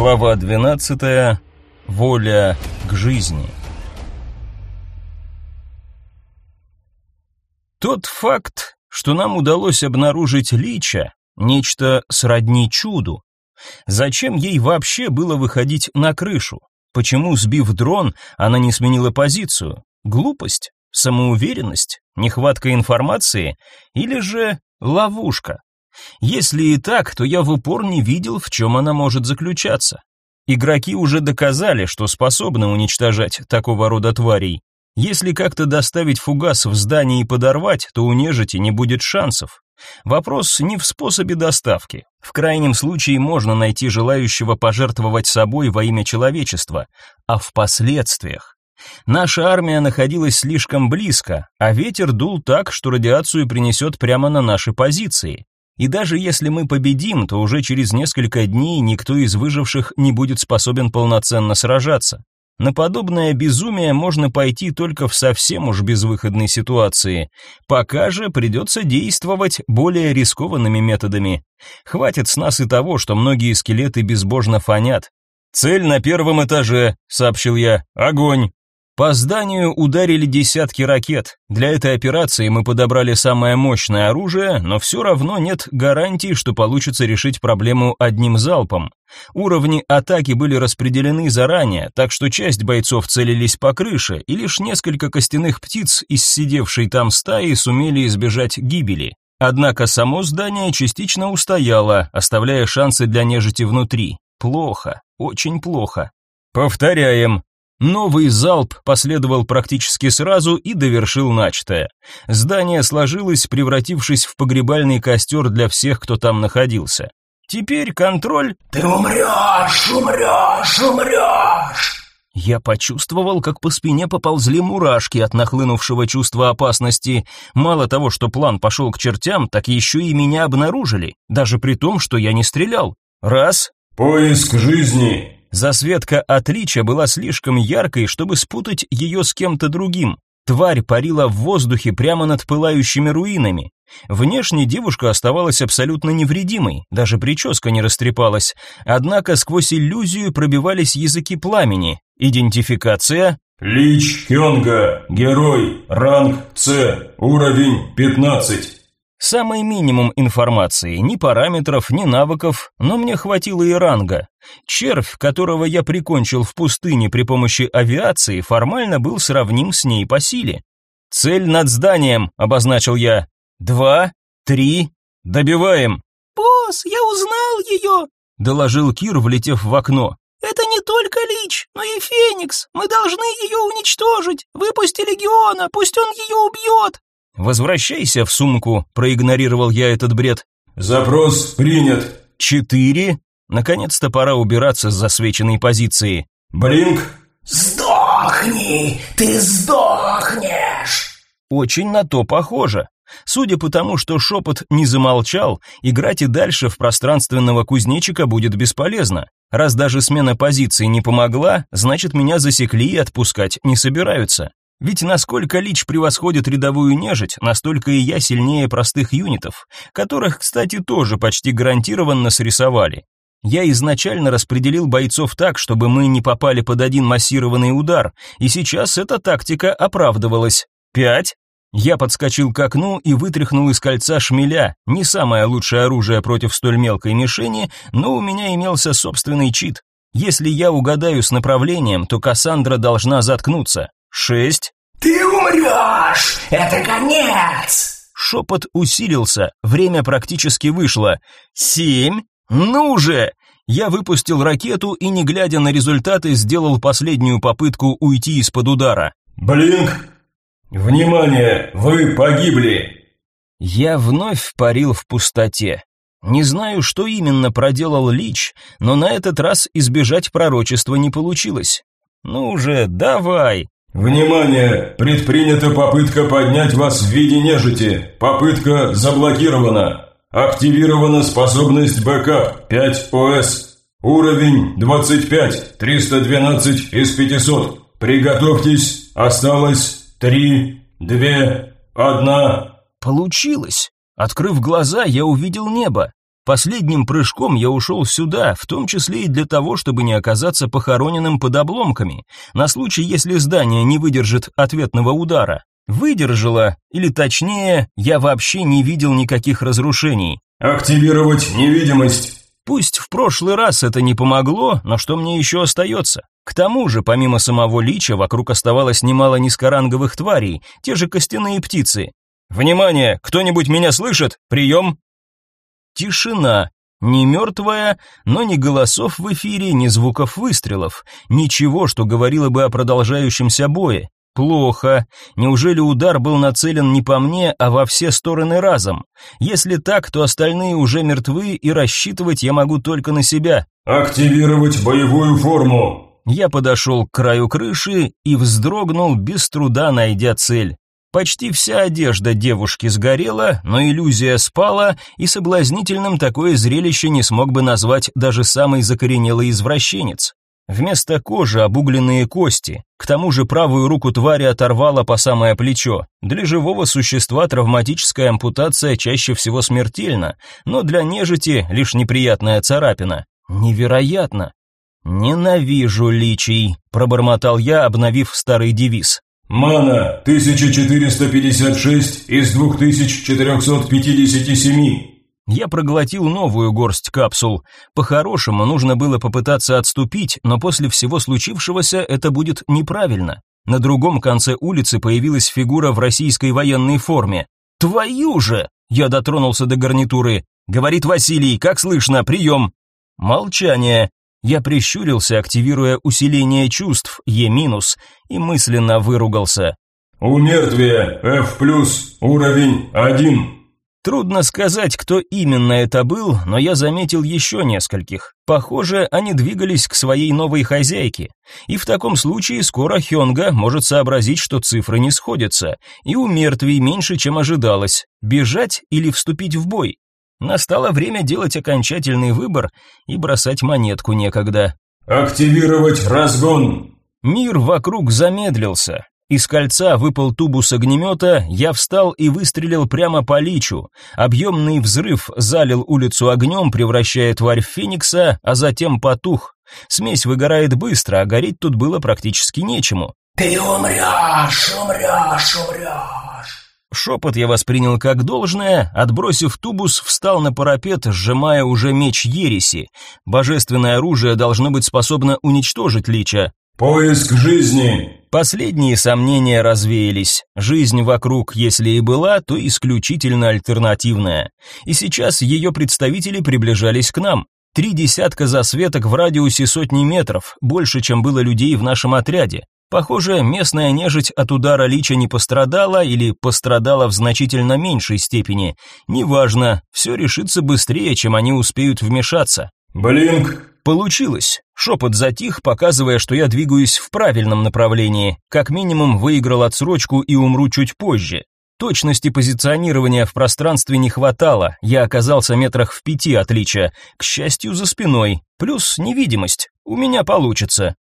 Глава 12. Воля к жизни. Тот факт, что нам удалось обнаружить Лича, нечто сродни чуду. Зачем ей вообще было выходить на крышу? Почему, сбив дрон, она не сменила позицию? Глупость? Самоуверенность? Нехватка информации? Или же ловушка? Если и так, то я в упор не видел, в чем она может заключаться. Игроки уже доказали, что способны уничтожать такого рода тварей. Если как-то доставить фугас в здание и подорвать, то у нежити не будет шансов. Вопрос не в способе доставки. В крайнем случае можно найти желающего пожертвовать собой во имя человечества, а в последствиях. Наша армия находилась слишком близко, а ветер дул так, что радиацию принесет прямо на наши позиции. И даже если мы победим, то уже через несколько дней никто из выживших не будет способен полноценно сражаться. На подобное безумие можно пойти только в совсем уж безвыходной ситуации. Пока же придется действовать более рискованными методами. Хватит с нас и того, что многие скелеты безбожно фонят. «Цель на первом этаже», — сообщил я. «Огонь!» По зданию ударили десятки ракет. Для этой операции мы подобрали самое мощное оружие, но все равно нет гарантии, что получится решить проблему одним залпом. Уровни атаки были распределены заранее, так что часть бойцов целились по крыше, и лишь несколько костяных птиц из сидевшей там стаи сумели избежать гибели. Однако само здание частично устояло, оставляя шансы для нежити внутри. Плохо, очень плохо. Повторяем, Новый залп последовал практически сразу и довершил начатое. Здание сложилось, превратившись в погребальный костер для всех, кто там находился. Теперь контроль... «Ты умрешь, умрешь, умрешь!» Я почувствовал, как по спине поползли мурашки от нахлынувшего чувства опасности. Мало того, что план пошел к чертям, так еще и меня обнаружили, даже при том, что я не стрелял. Раз. «Поиск жизни!» Засветка от Рича была слишком яркой, чтобы спутать ее с кем-то другим. Тварь парила в воздухе прямо над пылающими руинами. Внешне девушка оставалась абсолютно невредимой, даже прическа не растрепалась. Однако сквозь иллюзию пробивались языки пламени. Идентификация Лич Кёнга, герой, ранг С, уровень 15. Самый минимум информации, ни параметров, ни навыков, но мне хватило и ранга. Червь, которого я прикончил в пустыне при помощи авиации, формально был сравним с ней по силе. «Цель над зданием», — обозначил я. «Два, три, добиваем». «Босс, я узнал ее», — доложил Кир, влетев в окно. «Это не только Лич, но и Феникс. Мы должны ее уничтожить. Выпусти Легиона, пусть он ее убьет». «Возвращайся в сумку», — проигнорировал я этот бред. «Запрос принят». «Четыре». Наконец-то пора убираться с засвеченной позиции. «Блинк». «Сдохни! Ты сдохнешь!» Очень на то похоже. Судя по тому, что шепот не замолчал, играть и дальше в пространственного кузнечика будет бесполезно. Раз даже смена позиции не помогла, значит меня засекли и отпускать не собираются. Ведь насколько Лич превосходит рядовую нежить, настолько и я сильнее простых юнитов, которых, кстати, тоже почти гарантированно срисовали. Я изначально распределил бойцов так, чтобы мы не попали под один массированный удар, и сейчас эта тактика оправдывалась. Пять. Я подскочил к окну и вытряхнул из кольца шмеля, не самое лучшее оружие против столь мелкой мишени, но у меня имелся собственный чит. Если я угадаю с направлением, то Кассандра должна заткнуться. Шесть. «Ты умрешь! Это конец!» Шепот усилился, время практически вышло. Семь. Ну же! Я выпустил ракету и, не глядя на результаты, сделал последнюю попытку уйти из-под удара. «Блинк! Внимание! Вы погибли!» Я вновь парил в пустоте. Не знаю, что именно проделал Лич, но на этот раз избежать пророчества не получилось. Ну же, давай, «Внимание! Предпринята попытка поднять вас в виде нежити. Попытка заблокирована. Активирована способность бэкап 5 ОС. Уровень 25, 312 из 500. Приготовьтесь, осталось 3, 2, 1...» Получилось. Открыв глаза, я увидел небо. Последним прыжком я ушел сюда, в том числе и для того, чтобы не оказаться похороненным под обломками, на случай, если здание не выдержит ответного удара. Выдержала, или точнее, я вообще не видел никаких разрушений. «Активировать невидимость!» Пусть в прошлый раз это не помогло, но что мне еще остается? К тому же, помимо самого лича, вокруг оставалось немало низкоранговых тварей, те же костяные птицы. «Внимание! Кто-нибудь меня слышит? Прием!» Тишина. Не мертвая, но ни голосов в эфире, ни звуков выстрелов. Ничего, что говорило бы о продолжающемся бое. Плохо. Неужели удар был нацелен не по мне, а во все стороны разом? Если так, то остальные уже мертвы, и рассчитывать я могу только на себя. «Активировать боевую форму!» Я подошел к краю крыши и вздрогнул, без труда найдя цель. Почти вся одежда девушки сгорела, но иллюзия спала, и соблазнительным такое зрелище не смог бы назвать даже самый закоренелый извращенец. Вместо кожи обугленные кости. К тому же правую руку твари оторвало по самое плечо. Для живого существа травматическая ампутация чаще всего смертельна, но для нежити лишь неприятная царапина. Невероятно. Ненавижу личий, пробормотал я, обновив старый девиз. Мана 1456 из 2457. Я проглотил новую горсть капсул. По-хорошему, нужно было попытаться отступить, но после всего случившегося это будет неправильно. На другом конце улицы появилась фигура в российской военной форме. «Твою же!» Я дотронулся до гарнитуры. «Говорит Василий, как слышно, прием!» Молчание. Я прищурился, активируя усиление чувств, Е-, и мысленно выругался. «У мертвия, F+, уровень 1». Трудно сказать, кто именно это был, но я заметил еще нескольких. Похоже, они двигались к своей новой хозяйке. И в таком случае скоро Хёнга может сообразить, что цифры не сходятся, и у мертвей меньше, чем ожидалось. Бежать или вступить в бой? Настало время делать окончательный выбор, и бросать монетку некогда. «Активировать разгон!» Мир вокруг замедлился. Из кольца выпал тубус огнемета, я встал и выстрелил прямо по личу. Объемный взрыв залил улицу огнем, превращая тварь в феникса, а затем потух. Смесь выгорает быстро, а гореть тут было практически нечему. «Ты умрешь, умрешь, умрешь!» Шепот я воспринял как должное, отбросив тубус, встал на парапет, сжимая уже меч ереси. Божественное оружие должно быть способно уничтожить лича. «Поиск жизни!» Последние сомнения развеялись. Жизнь вокруг, если и была, то исключительно альтернативная. И сейчас ее представители приближались к нам. Три десятка засветок в радиусе сотни метров, больше, чем было людей в нашем отряде. Похоже, местная нежить от удара лича не пострадала или пострадала в значительно меньшей степени. Неважно, все решится быстрее, чем они успеют вмешаться. «Блинк!» Получилось. Шепот затих, показывая, что я двигаюсь в правильном направлении. Как минимум выиграл отсрочку и умру чуть позже. Точности позиционирования в пространстве не хватало, я оказался метрах в пяти отличия, к счастью, за спиной, плюс невидимость, у меня получится.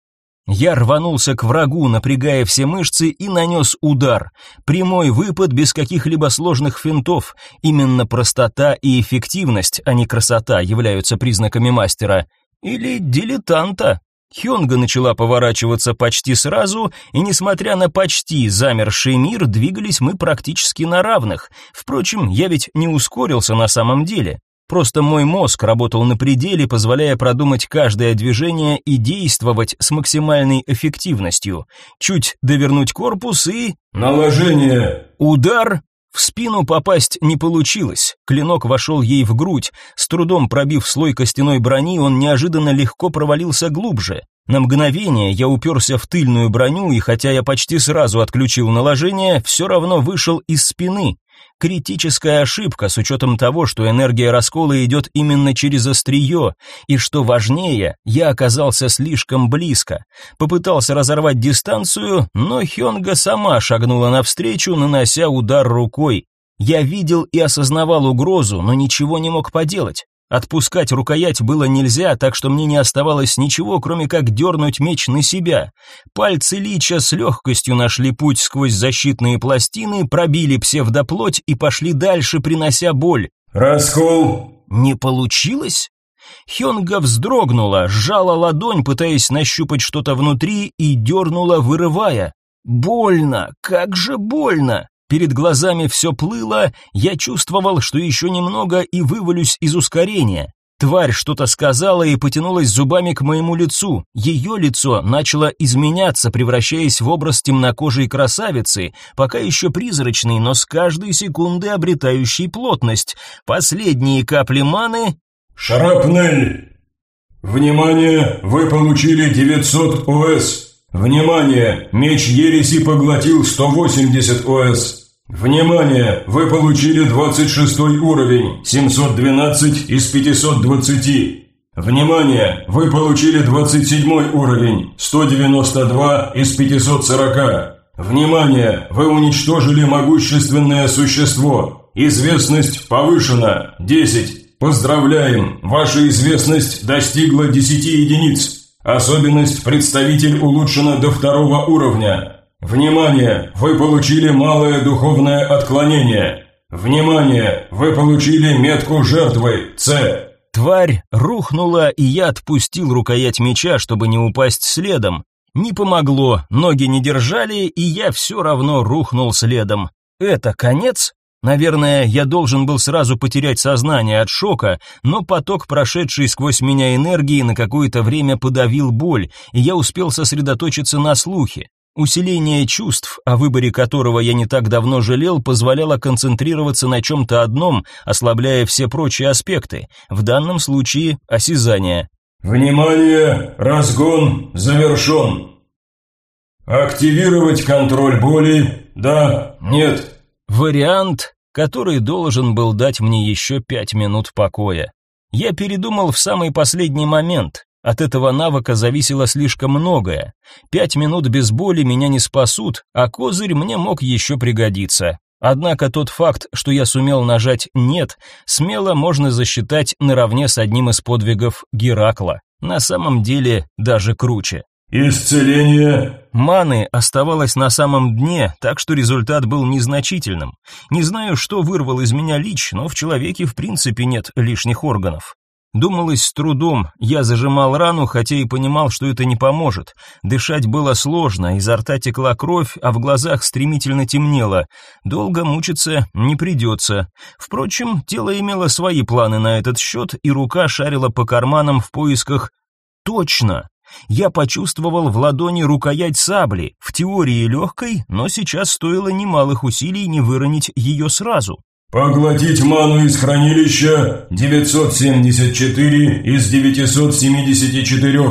Я рванулся к врагу, напрягая все мышцы и нанес удар. Прямой выпад без каких-либо сложных финтов. Именно простота и эффективность, а не красота, являются признаками мастера. Или дилетанта. Хёнга начала поворачиваться почти сразу, и несмотря на почти замерший мир, двигались мы практически на равных. Впрочем, я ведь не ускорился на самом деле. Просто мой мозг работал на пределе, позволяя продумать каждое движение и действовать с максимальной эффективностью. Чуть довернуть корпус и... Наложение. Удар, в спину попасть не получилось, клинок вошел ей в грудь, с трудом пробив слой костяной брони, он неожиданно легко провалился глубже. На мгновение я уперся в тыльную броню, и хотя я почти сразу отключил наложение, все равно вышел из спины. Критическая ошибка с учетом того, что энергия раскола идет именно через острие, и что важнее, я оказался слишком близко. Попытался разорвать дистанцию, но Хёнга сама шагнула навстречу, нанося удар рукой. Я видел и осознавал угрозу, но ничего не мог поделать. Отпускать рукоять было нельзя, так что мне не оставалось ничего, кроме как дернуть меч на себя. Пальцы Лича с легкостью нашли путь сквозь защитные пластины, пробили псевдоплоть и пошли дальше, принося боль. «Раскол!» Не получилось? Хёнга вздрогнула, сжала ладонь, пытаясь нащупать что-то внутри, и дернула, вырывая. Больно, как же больно! Перед глазами все плыло, я чувствовал, что еще немного и вывалюсь из ускорения. Тварь что-то сказала и потянулась зубами к моему лицу. Ее лицо начало изменяться, превращаясь в образ темнокожей красавицы, пока еще призрачной, но с каждой секунды обретающей плотность. Последние капли маны... Шрапнель! Внимание, вы получили 900 ОС. Внимание! Меч Ереси поглотил 180 ОС. Внимание! Вы получили 26 уровень, 712 из 520. Внимание! Вы получили 27 уровень, 192 из 540. Внимание! Вы уничтожили могущественное существо. Известность повышена, 10. Поздравляем! Ваша известность достигла 10 единиц. Особенность «Представитель» улучшена до второго уровня. Внимание! Вы получили малое духовное отклонение. Внимание! Вы получили метку жертвы С. Тварь рухнула, и я отпустил рукоять меча, чтобы не упасть следом. Не помогло, ноги не держали, и я все равно рухнул следом. Это конец? Наверное, я должен был сразу потерять сознание от шока, но поток, прошедший сквозь меня энергии, на какое-то время подавил боль, и я успел сосредоточиться на слухе. Усиление чувств, о выборе которого я не так давно жалел, позволяло концентрироваться на чем-то одном, ослабляя все прочие аспекты, в данном случае осязание. Внимание! Разгон завершен. Активировать контроль боли? Да, нет. Вариант, который должен был дать мне еще пять минут покоя. Я передумал в самый последний момент. От этого навыка зависело слишком многое. Пять минут без боли меня не спасут, а козырь мне мог еще пригодиться. Однако тот факт, что я сумел нажать «нет», смело можно засчитать наравне с одним из подвигов Геракла. На самом деле даже круче. Исцеление. Маны оставалось на самом дне, так что результат был незначительным. Не знаю, что вырвал из меня лич, но в человеке в принципе нет лишних органов. Думалось с трудом, я зажимал рану, хотя и понимал, что это не поможет. Дышать было сложно, изо рта текла кровь, а в глазах стремительно темнело. Долго мучиться не придется. Впрочем, тело имело свои планы на этот счет, и рука шарила по карманам в поисках «Точно!» Я почувствовал в ладони рукоять сабли, в теории легкой, но сейчас стоило немалых усилий не выронить ее сразу. Поглотить ману из хранилища 974 из 974.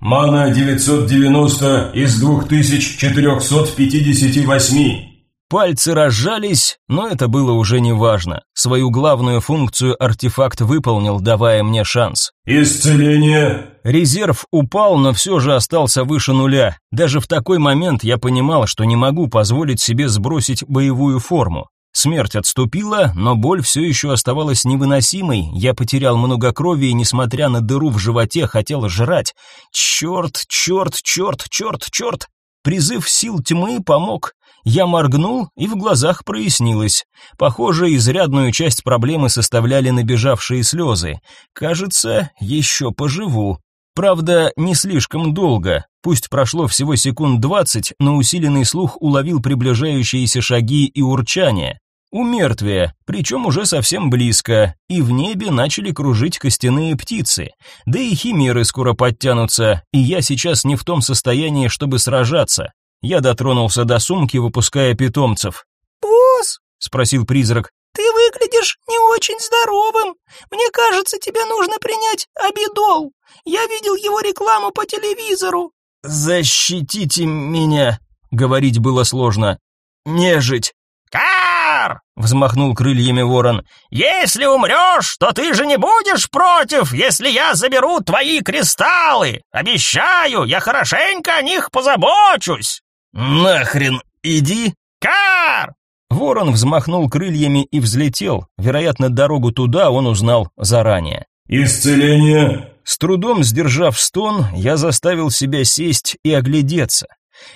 Мана 990 из 2458. Пальцы разжались, но это было уже не важно. Свою главную функцию артефакт выполнил, давая мне шанс. Исцеление. Резерв упал, но все же остался выше нуля. Даже в такой момент я понимал, что не могу позволить себе сбросить боевую форму. Смерть отступила, но боль все еще оставалась невыносимой. Я потерял много крови и, несмотря на дыру в животе, хотел жрать. Черт, черт, черт, черт, черт. Призыв сил тьмы помог. Я моргнул, и в глазах прояснилось. Похоже, изрядную часть проблемы составляли набежавшие слезы. Кажется, еще поживу. Правда, не слишком долго. Пусть прошло всего секунд двадцать, но усиленный слух уловил приближающиеся шаги и урчание. У мертвия, причем уже совсем близко, и в небе начали кружить костяные птицы. Да и химеры скоро подтянутся, и я сейчас не в том состоянии, чтобы сражаться. Я дотронулся до сумки, выпуская питомцев. «Босс!» — спросил призрак. «Ты выглядишь не очень здоровым. Мне кажется, тебе нужно принять обидол. Я видел его рекламу по телевизору». «Защитите меня!» — говорить было сложно. «Нежить!» «Кар!» — взмахнул крыльями ворон. «Если умрешь, то ты же не будешь против, если я заберу твои кристаллы. Обещаю, я хорошенько о них позабочусь». «Нахрен, иди!» «Кар!» Ворон взмахнул крыльями и взлетел. Вероятно, дорогу туда он узнал заранее. Исцеление. С трудом сдержав стон, я заставил себя сесть и оглядеться.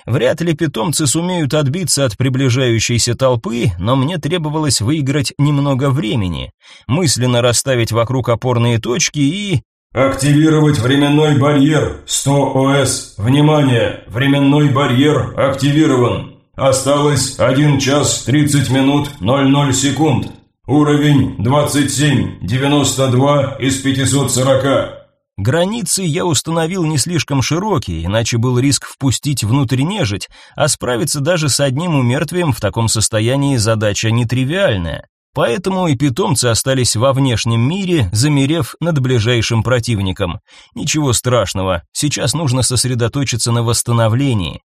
Вряд ли питомцы сумеют отбиться от приближающейся толпы, но мне требовалось выиграть немного времени, мысленно расставить вокруг опорные точки и... Активировать временной барьер 100 ОС. Внимание, временной барьер активирован. Осталось 1 час 30 минут 00 секунд. Уровень 27, 92 из 540. Границы я установил не слишком широкие, иначе был риск впустить внутрь нежить, а справиться даже с одним умертвием в таком состоянии задача нетривиальная. Поэтому и питомцы остались во внешнем мире, замерев над ближайшим противником. Ничего страшного, сейчас нужно сосредоточиться на восстановлении.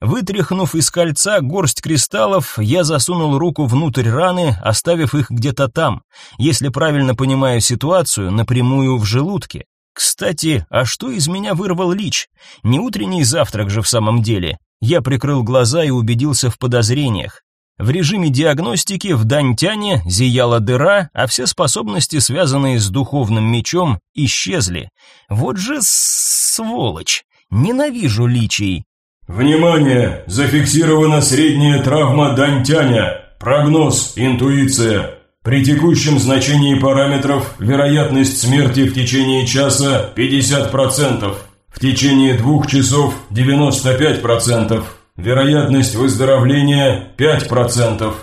Вытряхнув из кольца горсть кристаллов, я засунул руку внутрь раны, оставив их где-то там, если правильно понимаю ситуацию, напрямую в желудке. Кстати, а что из меня вырвал Лич? Не утренний завтрак же в самом деле. Я прикрыл глаза и убедился в подозрениях. В режиме диагностики в Даньтяне зияла дыра, а все способности, связанные с духовным мечом, исчезли. Вот же сволочь! Ненавижу личий. Внимание! Зафиксирована средняя травма Даньтяня. Прогноз, интуиция. При текущем значении параметров вероятность смерти в течение часа 50%, в течение двух часов 95%, вероятность выздоровления 5%.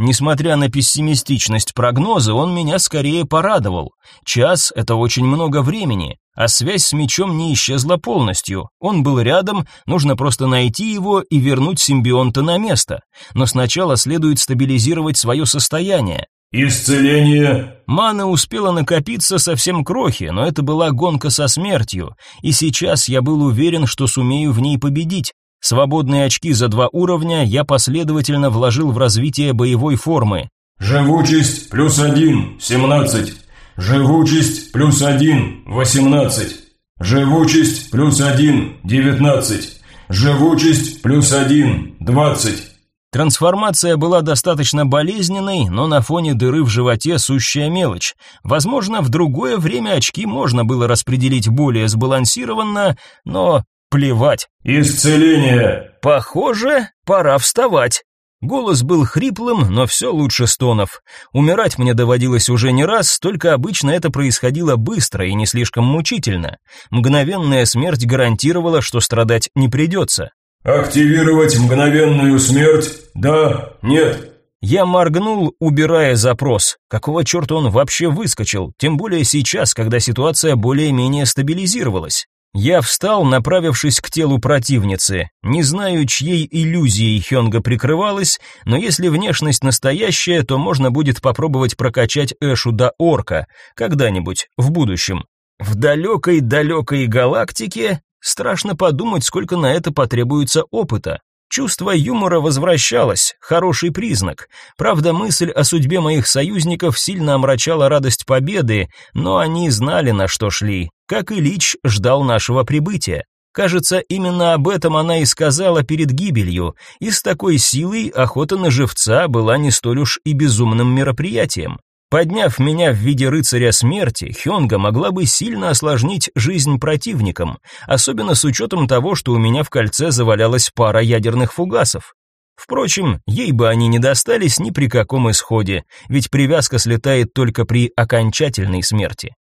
Несмотря на пессимистичность прогноза, он меня скорее порадовал. Час – это очень много времени, а связь с мечом не исчезла полностью. Он был рядом, нужно просто найти его и вернуть симбионта на место. Но сначала следует стабилизировать свое состояние. Исцеление. Мана успела накопиться совсем крохи, но это была гонка со смертью, и сейчас я был уверен, что сумею в ней победить. Свободные очки за два уровня я последовательно вложил в развитие боевой формы. Живучесть плюс один, семнадцать. Живучесть плюс один, восемнадцать. Живучесть плюс один, девятнадцать. Живучесть плюс один, двадцать. Трансформация была достаточно болезненной, но на фоне дыры в животе сущая мелочь. Возможно, в другое время очки можно было распределить более сбалансированно, но плевать. Исцеление. Похоже, пора вставать. Голос был хриплым, но все лучше стонов. Умирать мне доводилось уже не раз, только обычно это происходило быстро и не слишком мучительно. Мгновенная смерть гарантировала, что страдать не придется. Активировать мгновенную смерть? Да, нет. Я моргнул, убирая запрос. Какого черта он вообще выскочил? Тем более сейчас, когда ситуация более-менее стабилизировалась. Я встал, направившись к телу противницы. Не знаю, чьей иллюзией Хёнга прикрывалась, но если внешность настоящая, то можно будет попробовать прокачать Эшу до орка, когда-нибудь, в будущем. В далекой-далекой галактике Страшно подумать, сколько на это потребуется опыта. Чувство юмора возвращалось, хороший признак. Правда, мысль о судьбе моих союзников сильно омрачала радость победы, но они знали, на что шли. Как и Лич ждал нашего прибытия. Кажется, именно об этом она и сказала перед гибелью, и с такой силой охота на живца была не столь уж и безумным мероприятием. Подняв меня в виде рыцаря смерти, Хёнга могла бы сильно осложнить жизнь противникам, особенно с учетом того, что у меня в кольце завалялась пара ядерных фугасов. Впрочем, ей бы они не достались ни при каком исходе, ведь привязка слетает только при окончательной смерти.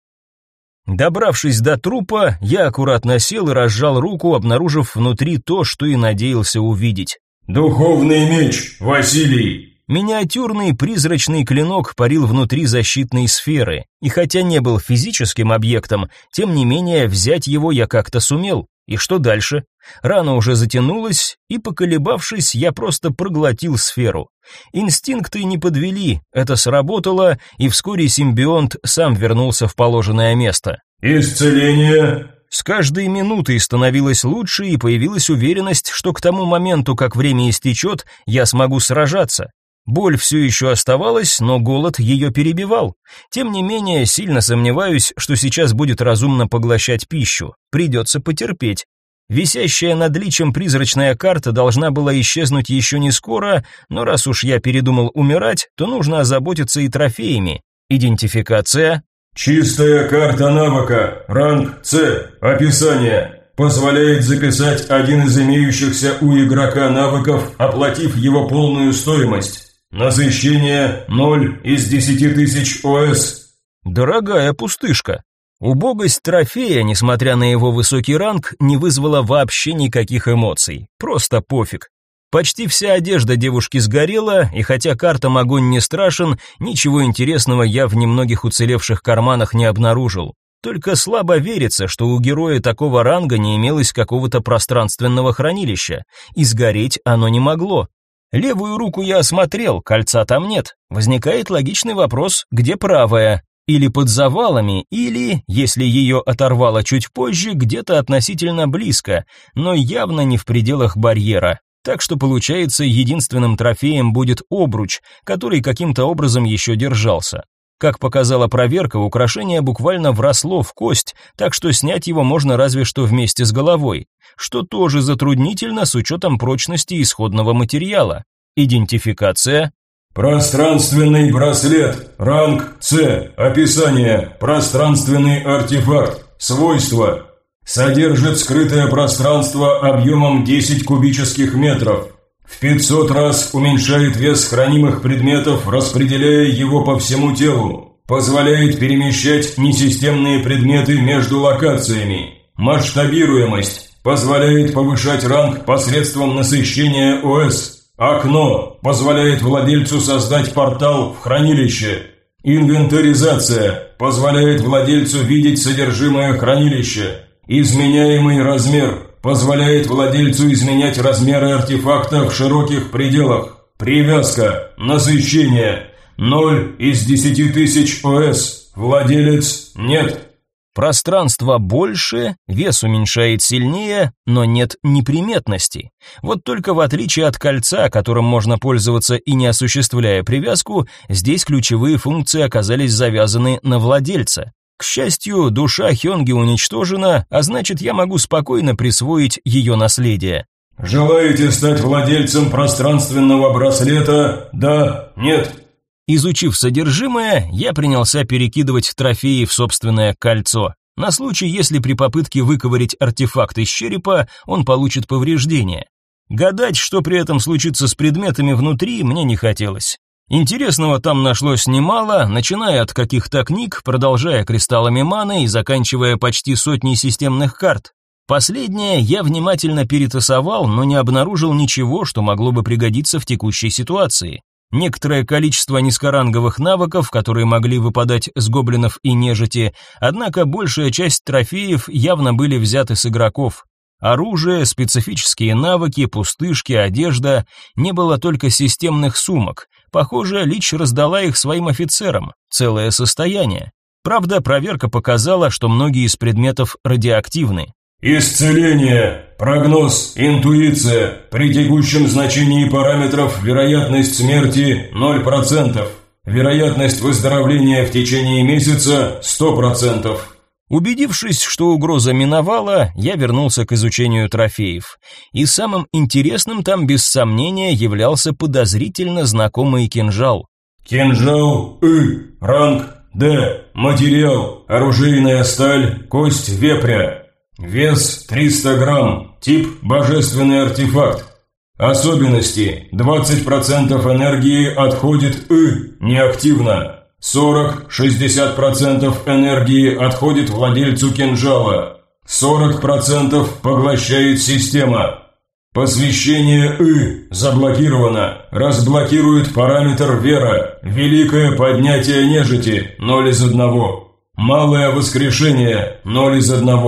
Добравшись до трупа, я аккуратно сел и разжал руку, обнаружив внутри то, что и надеялся увидеть. «Духовный меч, Василий!» Миниатюрный призрачный клинок парил внутри защитной сферы, и хотя не был физическим объектом, тем не менее взять его я как-то сумел. И что дальше? Рана уже затянулась, и поколебавшись, я просто проглотил сферу. Инстинкты не подвели, это сработало, и вскоре симбионт сам вернулся в положенное место. «Исцеление!» С каждой минутой становилось лучше, и появилась уверенность, что к тому моменту, как время истечет, я смогу сражаться. Боль все еще оставалась, но голод ее перебивал. Тем не менее, сильно сомневаюсь, что сейчас будет разумно поглощать пищу. Придется потерпеть. Висящая над личем призрачная карта должна была исчезнуть еще не скоро, но раз уж я передумал умирать, то нужно озаботиться и трофеями. Идентификация. Чистая карта навыка, ранг С, описание. Позволяет записать один из имеющихся у игрока навыков, оплатив его полную стоимость. Насыщение 0 из 10 тысяч ОС. Дорогая пустышка. Убогость трофея, несмотря на его высокий ранг, не вызвала вообще никаких эмоций. Просто пофиг. Почти вся одежда девушки сгорела, и хотя картам огонь не страшен, ничего интересного я в немногих уцелевших карманах не обнаружил. Только слабо верится, что у героя такого ранга не имелось какого-то пространственного хранилища, и сгореть оно не могло. Левую руку я осмотрел, кольца там нет. Возникает логичный вопрос, где правая? Или под завалами, или, если ее оторвало чуть позже, где-то относительно близко, но явно не в пределах барьера. Так что получается, единственным трофеем будет обруч, который каким-то образом еще держался. Как показала проверка, украшение буквально вросло в кость, так что снять его можно разве что вместе с головой, что тоже затруднительно с учетом прочности исходного материала. Идентификация. Пространственный браслет. Ранг С. Описание. Пространственный артефакт. Свойства. Содержит скрытое пространство объемом 10 кубических метров. В 500 раз уменьшает вес хранимых предметов, распределяя его по всему телу. Позволяет перемещать несистемные предметы между локациями. Масштабируемость. Позволяет повышать ранг посредством насыщения ОС. Окно. Позволяет владельцу создать портал в хранилище. Инвентаризация. Позволяет владельцу видеть содержимое хранилища. Изменяемый размер позволяет владельцу изменять размеры артефакта в широких пределах. Привязка, насыщение, 0 из 10 тысяч ОС, владелец нет. Пространство больше, вес уменьшает сильнее, но нет неприметности. Вот только в отличие от кольца, которым можно пользоваться и не осуществляя привязку, здесь ключевые функции оказались завязаны на владельца. К счастью, душа Хёнги уничтожена, а значит, я могу спокойно присвоить ее наследие. Желаете стать владельцем пространственного браслета? Да? Нет? Изучив содержимое, я принялся перекидывать трофеи в собственное кольцо. На случай, если при попытке выковырять артефакт из черепа, он получит повреждения. Гадать, что при этом случится с предметами внутри, мне не хотелось. Интересного там нашлось немало, начиная от каких-то книг, продолжая кристаллами маны и заканчивая почти сотней системных карт. Последнее я внимательно перетасовал, но не обнаружил ничего, что могло бы пригодиться в текущей ситуации. Некоторое количество низкоранговых навыков, которые могли выпадать с гоблинов и нежити, однако большая часть трофеев явно были взяты с игроков. Оружие, специфические навыки, пустышки, одежда, не было только системных сумок, Похоже, Лич раздала их своим офицерам, целое состояние. Правда, проверка показала, что многие из предметов радиоактивны. Исцеление, прогноз, интуиция, при текущем значении параметров вероятность смерти 0%, вероятность выздоровления в течение месяца 100%. Убедившись, что угроза миновала, я вернулся к изучению трофеев. И самым интересным там без сомнения являлся подозрительно знакомый кинжал. Кинжал И, ранг Д, материал, оружейная сталь, кость вепря. Вес 300 грамм, тип божественный артефакт. Особенности 20% энергии отходит И, неактивно. 40-60% энергии отходит владельцу кинжала. 40% поглощает система. Посвящение И заблокировано. Разблокирует параметр вера. Великое поднятие нежити 0 из 1. Малое воскрешение 0 из 1.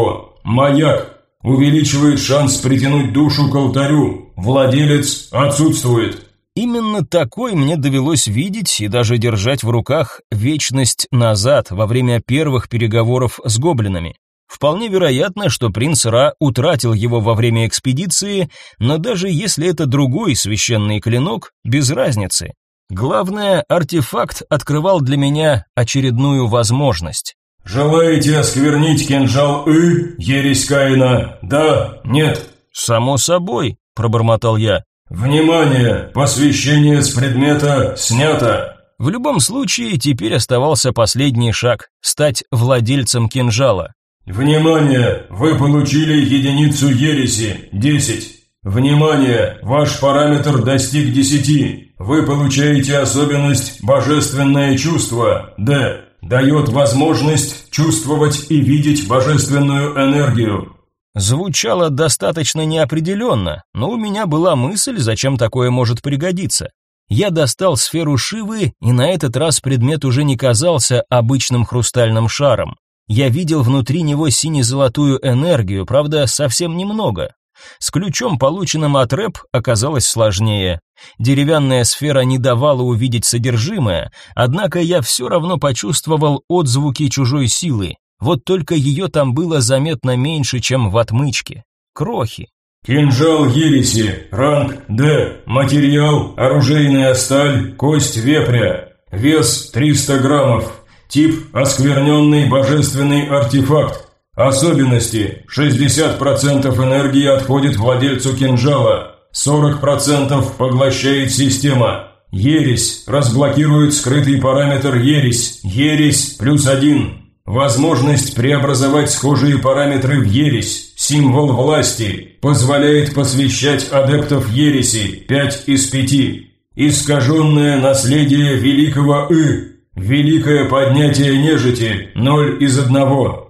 Маяк увеличивает шанс притянуть душу к алтарю. Владелец отсутствует. Именно такой мне довелось видеть и даже держать в руках вечность назад во время первых переговоров с гоблинами. Вполне вероятно, что принц Ра утратил его во время экспедиции, но даже если это другой священный клинок, без разницы. Главное, артефакт открывал для меня очередную возможность. «Желаете осквернить кинжал И, ересь Каина? Да? Нет?» «Само собой», — пробормотал я. «Внимание! Посвящение с предмета снято!» В любом случае, теперь оставался последний шаг – стать владельцем кинжала. Внимание! Вы получили единицу ереси, 10. Внимание! Ваш параметр достиг 10. Вы получаете особенность «Божественное чувство» D. Дает возможность чувствовать и видеть божественную энергию. Звучало достаточно неопределенно, но у меня была мысль, зачем такое может пригодиться. Я достал сферу Шивы, и на этот раз предмет уже не казался обычным хрустальным шаром. Я видел внутри него сине-золотую энергию, правда, совсем немного. С ключом, полученным от рэп, оказалось сложнее. Деревянная сфера не давала увидеть содержимое, однако я все равно почувствовал отзвуки чужой силы. Вот только ее там было заметно меньше, чем в отмычке. Крохи. Кинжал ереси, ранг Д, материал, оружейная сталь, кость вепря, вес 300 граммов, тип оскверненный божественный артефакт, особенности 60% энергии отходит владельцу кинжала, 40% поглощает система, ересь разблокирует скрытый параметр ересь, ересь плюс один, Возможность преобразовать схожие параметры в ересь, символ власти, позволяет посвящать адептов ереси 5 из 5. Искаженное наследие великого И, великое поднятие нежити 0 из 1,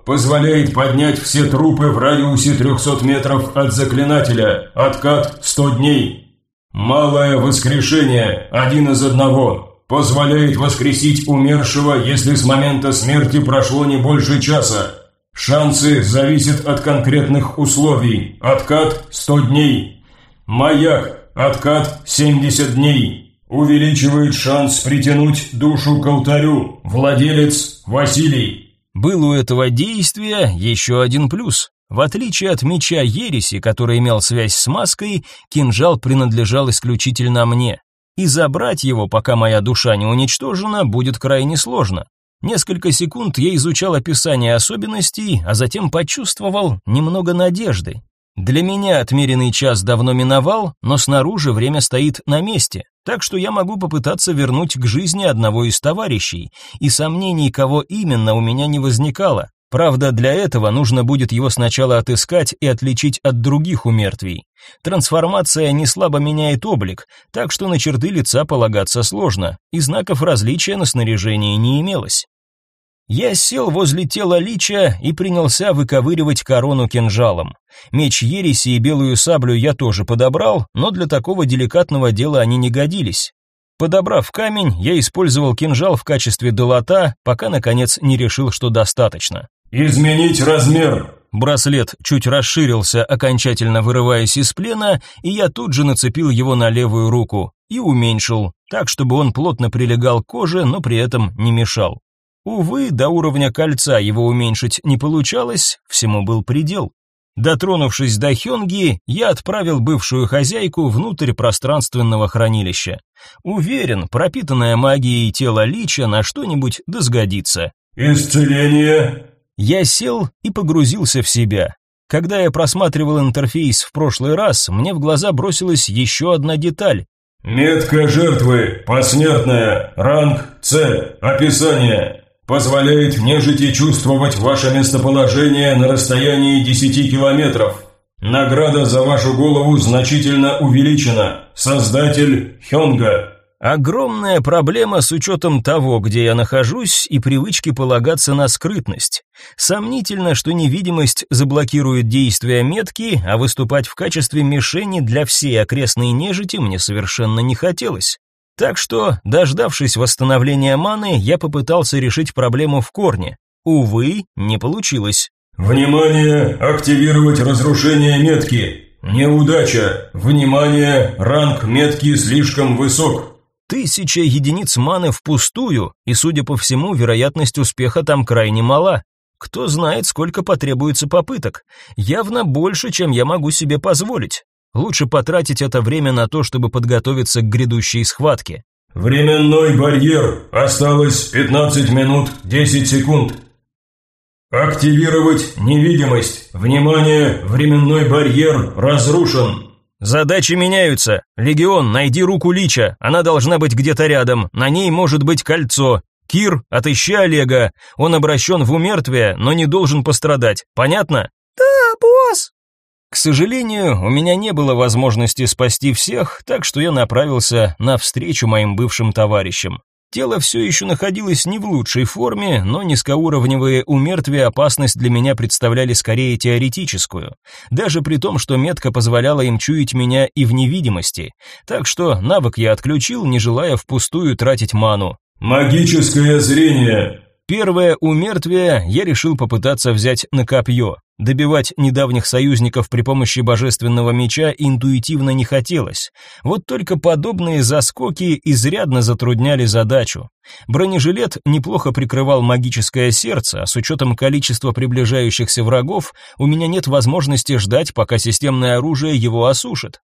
позволяет поднять все трупы в радиусе 300 метров от заклинателя, откат 100 дней. Малое воскрешение 1 из 1, Позволяет воскресить умершего, если с момента смерти прошло не больше часа. Шансы зависят от конкретных условий. Откат 100 дней. Маяк. Откат 70 дней. Увеличивает шанс притянуть душу к алтарю. Владелец Василий. Был у этого действия еще один плюс. В отличие от меча Ереси, который имел связь с маской, кинжал принадлежал исключительно мне и забрать его, пока моя душа не уничтожена, будет крайне сложно. Несколько секунд я изучал описание особенностей, а затем почувствовал немного надежды. Для меня отмеренный час давно миновал, но снаружи время стоит на месте, так что я могу попытаться вернуть к жизни одного из товарищей, и сомнений, кого именно, у меня не возникало. Правда, для этого нужно будет его сначала отыскать и отличить от других умертвий. Трансформация не слабо меняет облик, так что на черты лица полагаться сложно, и знаков различия на снаряжении не имелось. Я сел возле тела лича и принялся выковыривать корону кинжалом. Меч ереси и белую саблю я тоже подобрал, но для такого деликатного дела они не годились. Подобрав камень, я использовал кинжал в качестве долота, пока наконец не решил, что достаточно. «Изменить размер!» Браслет чуть расширился, окончательно вырываясь из плена, и я тут же нацепил его на левую руку и уменьшил, так чтобы он плотно прилегал к коже, но при этом не мешал. Увы, до уровня кольца его уменьшить не получалось, всему был предел. Дотронувшись до Хёнги, я отправил бывшую хозяйку внутрь пространственного хранилища. Уверен, пропитанная магией тело Лича на что-нибудь да сгодится. «Исцеление!» Я сел и погрузился в себя. Когда я просматривал интерфейс в прошлый раз, мне в глаза бросилась еще одна деталь. «Метка жертвы, посмертная, ранг С, описание. Позволяет нежити чувствовать ваше местоположение на расстоянии 10 километров. Награда за вашу голову значительно увеличена. Создатель Хёнга». Огромная проблема с учетом того, где я нахожусь, и привычки полагаться на скрытность. Сомнительно, что невидимость заблокирует действия метки, а выступать в качестве мишени для всей окрестной нежити мне совершенно не хотелось. Так что, дождавшись восстановления маны, я попытался решить проблему в корне. Увы, не получилось. «Внимание! Активировать разрушение метки! Неудача! Внимание! Ранг метки слишком высок!» Тысяча единиц маны впустую, и, судя по всему, вероятность успеха там крайне мала. Кто знает, сколько потребуется попыток. Явно больше, чем я могу себе позволить. Лучше потратить это время на то, чтобы подготовиться к грядущей схватке. Временной барьер. Осталось 15 минут 10 секунд. Активировать невидимость. Внимание, временной барьер разрушен. Задачи меняются. Легион, найди руку Лича. Она должна быть где-то рядом. На ней может быть кольцо. Кир, отыщи Олега. Он обращен в умертвие, но не должен пострадать. Понятно? Да, босс. К сожалению, у меня не было возможности спасти всех, так что я направился навстречу моим бывшим товарищам. Тело все еще находилось не в лучшей форме, но низкоуровневые умертвия опасность для меня представляли скорее теоретическую, даже при том, что метка позволяла им чуять меня и в невидимости, так что навык я отключил, не желая впустую тратить ману. Магическое зрение. Первое умертвие я решил попытаться взять на копье. Добивать недавних союзников при помощи божественного меча интуитивно не хотелось. Вот только подобные заскоки изрядно затрудняли задачу. Бронежилет неплохо прикрывал магическое сердце, а с учетом количества приближающихся врагов у меня нет возможности ждать, пока системное оружие его осушит.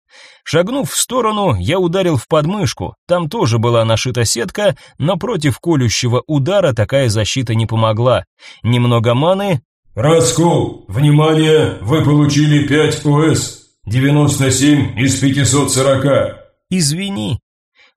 Шагнув в сторону, я ударил в подмышку. Там тоже была нашита сетка, но против колющего удара такая защита не помогла. Немного маны, Раскол, внимание, вы получили 5 ОС, 97 из 540. Извини.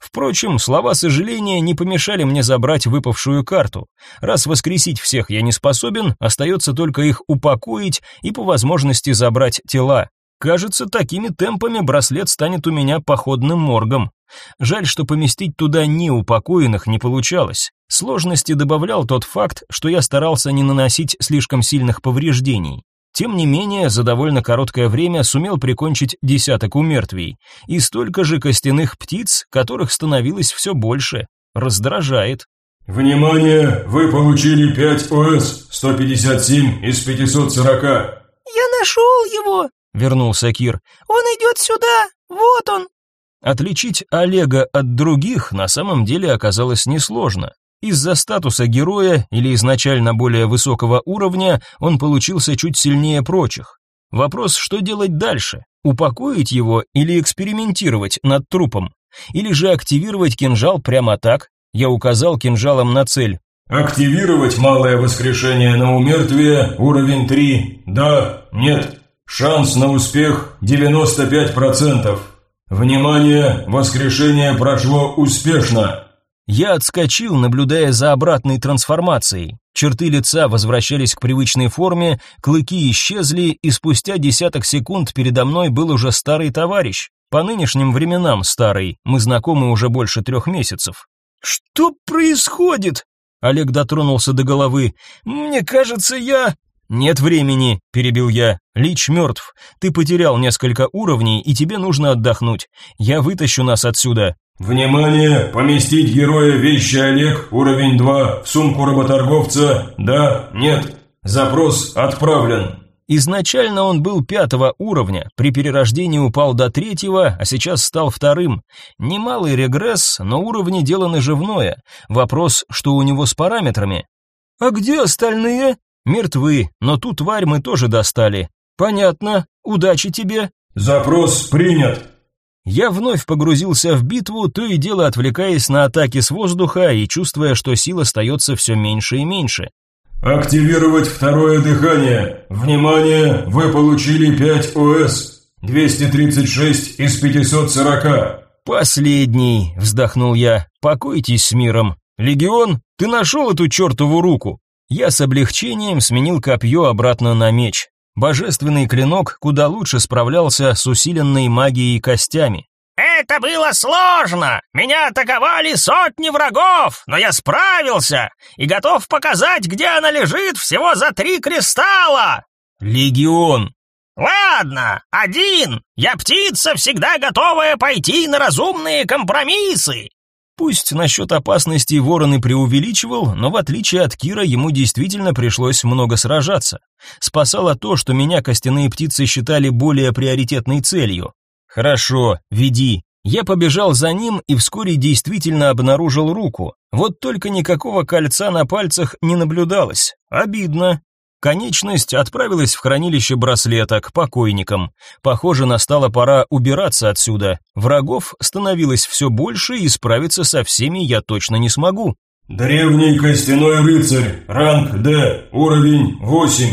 Впрочем, слова сожаления не помешали мне забрать выпавшую карту. Раз воскресить всех я не способен, остается только их упокоить и по возможности забрать тела. Кажется, такими темпами браслет станет у меня походным моргом. Жаль, что поместить туда неупокоенных не получалось. Сложности добавлял тот факт, что я старался не наносить слишком сильных повреждений. Тем не менее, за довольно короткое время сумел прикончить десяток умертвий и столько же костяных птиц, которых становилось все больше. Раздражает. Внимание, вы получили 5 ОС, 157 из 540. Я нашел его, вернулся Кир. Он идет сюда. Вот он. Отличить Олега от других на самом деле оказалось несложно. Из-за статуса героя или изначально более высокого уровня он получился чуть сильнее прочих. Вопрос, что делать дальше? Упокоить его или экспериментировать над трупом? Или же активировать кинжал прямо так? Я указал кинжалом на цель. Активировать малое воскрешение на умертвие, уровень 3. Да, нет. Шанс на успех 95%. Внимание, воскрешение прошло успешно. Я отскочил, наблюдая за обратной трансформацией. Черты лица возвращались к привычной форме, клыки исчезли, и спустя десяток секунд передо мной был уже старый товарищ. По нынешним временам старый, мы знакомы уже больше трех месяцев. «Что происходит?» Олег дотронулся до головы. «Мне кажется, я...» «Нет времени», — перебил я. «Лич мертв. Ты потерял несколько уровней, и тебе нужно отдохнуть. Я вытащу нас отсюда. Внимание! Поместить героя вещи Олег, уровень 2, в сумку работорговца? Да? Нет? Запрос отправлен. Изначально он был пятого уровня, при перерождении упал до третьего, а сейчас стал вторым. Немалый регресс, но уровни дело наживное. Вопрос, что у него с параметрами? А где остальные? Мертвы, но ту тварь мы тоже достали. Понятно. Удачи тебе. Запрос принят. Я вновь погрузился в битву, то и дело отвлекаясь на атаки с воздуха и чувствуя, что сил остается все меньше и меньше. Активировать второе дыхание. Внимание, вы получили 5 ОС. 236 из 540. Последний, вздохнул я. Покойтесь с миром. Легион, ты нашел эту чертову руку? Я с облегчением сменил копье обратно на меч. Божественный клинок куда лучше справлялся с усиленной магией костями. «Это было сложно! Меня атаковали сотни врагов, но я справился и готов показать, где она лежит всего за три кристалла!» «Легион!» «Ладно, один! Я птица, всегда готовая пойти на разумные компромиссы!» Пусть насчет опасности ворон и преувеличивал, но в отличие от Кира ему действительно пришлось много сражаться. Спасало то, что меня костяные птицы считали более приоритетной целью. Хорошо, веди. Я побежал за ним и вскоре действительно обнаружил руку. Вот только никакого кольца на пальцах не наблюдалось. Обидно. Конечность отправилась в хранилище браслета к покойникам. Похоже, настала пора убираться отсюда. Врагов становилось все больше, и справиться со всеми я точно не смогу. Древний костяной рыцарь, ранг Д, уровень 8.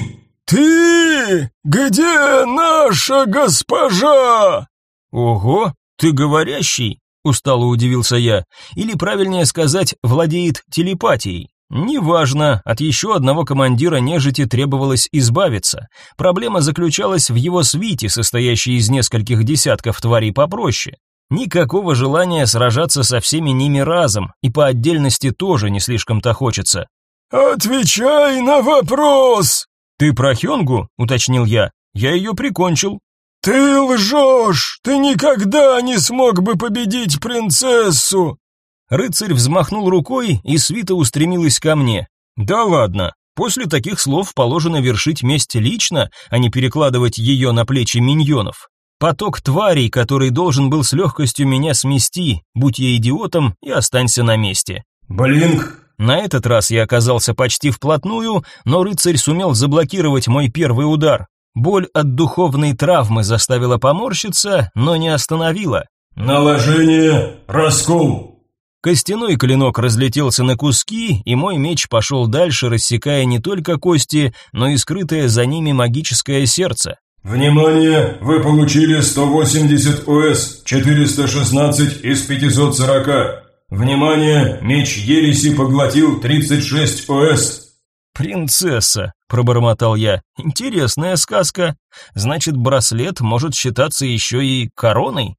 Ты? Где наша госпожа? Ого, ты говорящий? устало удивился я, или правильнее сказать, владеет телепатией. Неважно, от еще одного командира нежити требовалось избавиться. Проблема заключалась в его свите, состоящей из нескольких десятков тварей попроще. Никакого желания сражаться со всеми ними разом, и по отдельности тоже не слишком-то хочется. «Отвечай на вопрос!» «Ты про Хёнгу?» — уточнил я. «Я ее прикончил». «Ты лжешь! Ты никогда не смог бы победить принцессу!» Рыцарь взмахнул рукой, и свита устремилась ко мне. «Да ладно, после таких слов положено вершить месть лично, а не перекладывать ее на плечи миньонов. Поток тварей, который должен был с легкостью меня смести, будь я идиотом, и останься на месте». «Блинк!» На этот раз я оказался почти вплотную, но рыцарь сумел заблокировать мой первый удар. Боль от духовной травмы заставила поморщиться, но не остановила. «Наложение! Раскол!» Костяной клинок разлетелся на куски, и мой меч пошел дальше, рассекая не только кости, но и скрытое за ними магическое сердце. «Внимание! Вы получили 180 ОС, 416 из 540. Внимание! Меч Ереси поглотил 36 ОС. «Принцесса», — пробормотал я, — «интересная сказка. Значит, браслет может считаться еще и короной?»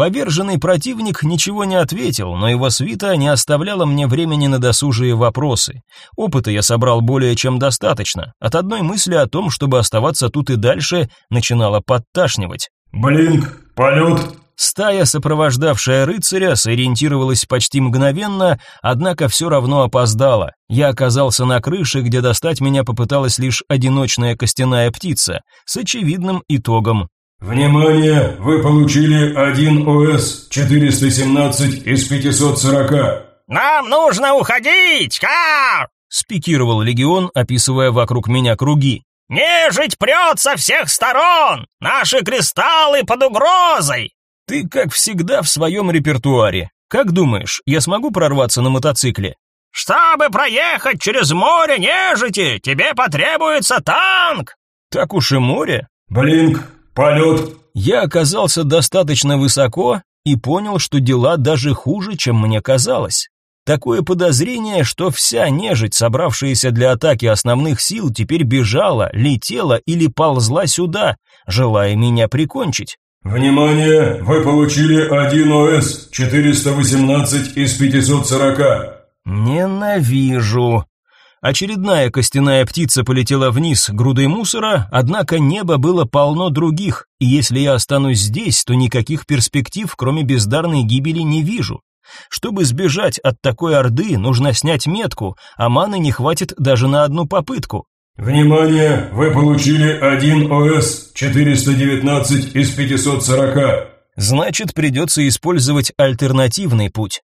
Поверженный противник ничего не ответил, но его свита не оставляла мне времени на досужие вопросы. Опыта я собрал более чем достаточно. От одной мысли о том, чтобы оставаться тут и дальше, начинало подташнивать. «Блинк! Полет!» Стая, сопровождавшая рыцаря, сориентировалась почти мгновенно, однако все равно опоздала. Я оказался на крыше, где достать меня попыталась лишь одиночная костяная птица, с очевидным итогом. «Внимание! Вы получили один ОС, 417 из 540. «Нам нужно уходить! Ка!» — спикировал легион, описывая вокруг меня круги. «Нежить прет со всех сторон! Наши кристаллы под угрозой! Ты, как всегда, в своем репертуаре. Как думаешь, я смогу прорваться на мотоцикле? Чтобы проехать через море нежити, тебе потребуется танк. Так уж и море. Блинк, полет. Я оказался достаточно высоко и понял, что дела даже хуже, чем мне казалось. Такое подозрение, что вся нежить, собравшаяся для атаки основных сил, теперь бежала, летела или ползла сюда, желая меня прикончить. «Внимание! Вы получили один ОС, 418 из 540!» «Ненавижу!» Очередная костяная птица полетела вниз грудой мусора, однако небо было полно других, и если я останусь здесь, то никаких перспектив, кроме бездарной гибели, не вижу. Чтобы сбежать от такой орды, нужно снять метку, а маны не хватит даже на одну попытку. «Внимание! Вы получили один ОС, 419 из 540!» Значит, придется использовать альтернативный путь.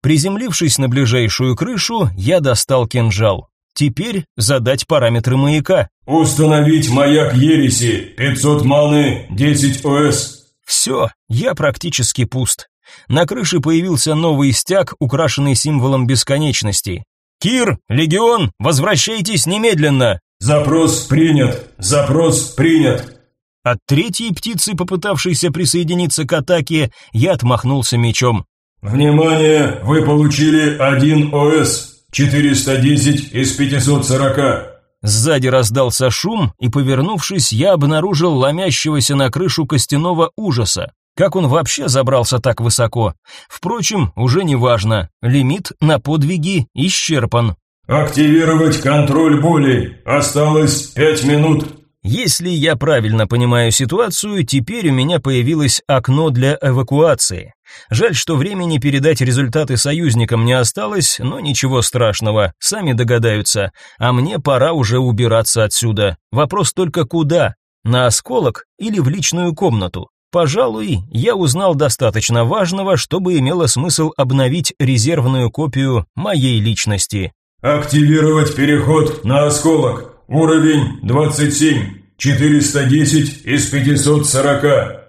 Приземлившись на ближайшую крышу, я достал кинжал. Теперь задать параметры маяка. «Установить маяк ереси, 500 маны, 10 ОС». Все, я практически пуст. На крыше появился новый стяг, украшенный символом бесконечности. «Кир, легион, возвращайтесь немедленно!» «Запрос принят! Запрос принят!» От третьей птицы, попытавшейся присоединиться к атаке, я отмахнулся мечом. «Внимание! Вы получили один ОС, 410 из 540!» Сзади раздался шум, и, повернувшись, я обнаружил ломящегося на крышу костяного ужаса. Как он вообще забрался так высоко? Впрочем, уже не важно. Лимит на подвиги исчерпан. «Активировать контроль боли. Осталось пять минут». Если я правильно понимаю ситуацию, теперь у меня появилось окно для эвакуации. Жаль, что времени передать результаты союзникам не осталось, но ничего страшного, сами догадаются. А мне пора уже убираться отсюда. Вопрос только куда? На осколок или в личную комнату? Пожалуй, я узнал достаточно важного, чтобы имело смысл обновить резервную копию моей личности. «Активировать переход на осколок. Уровень 27. 410 из 540.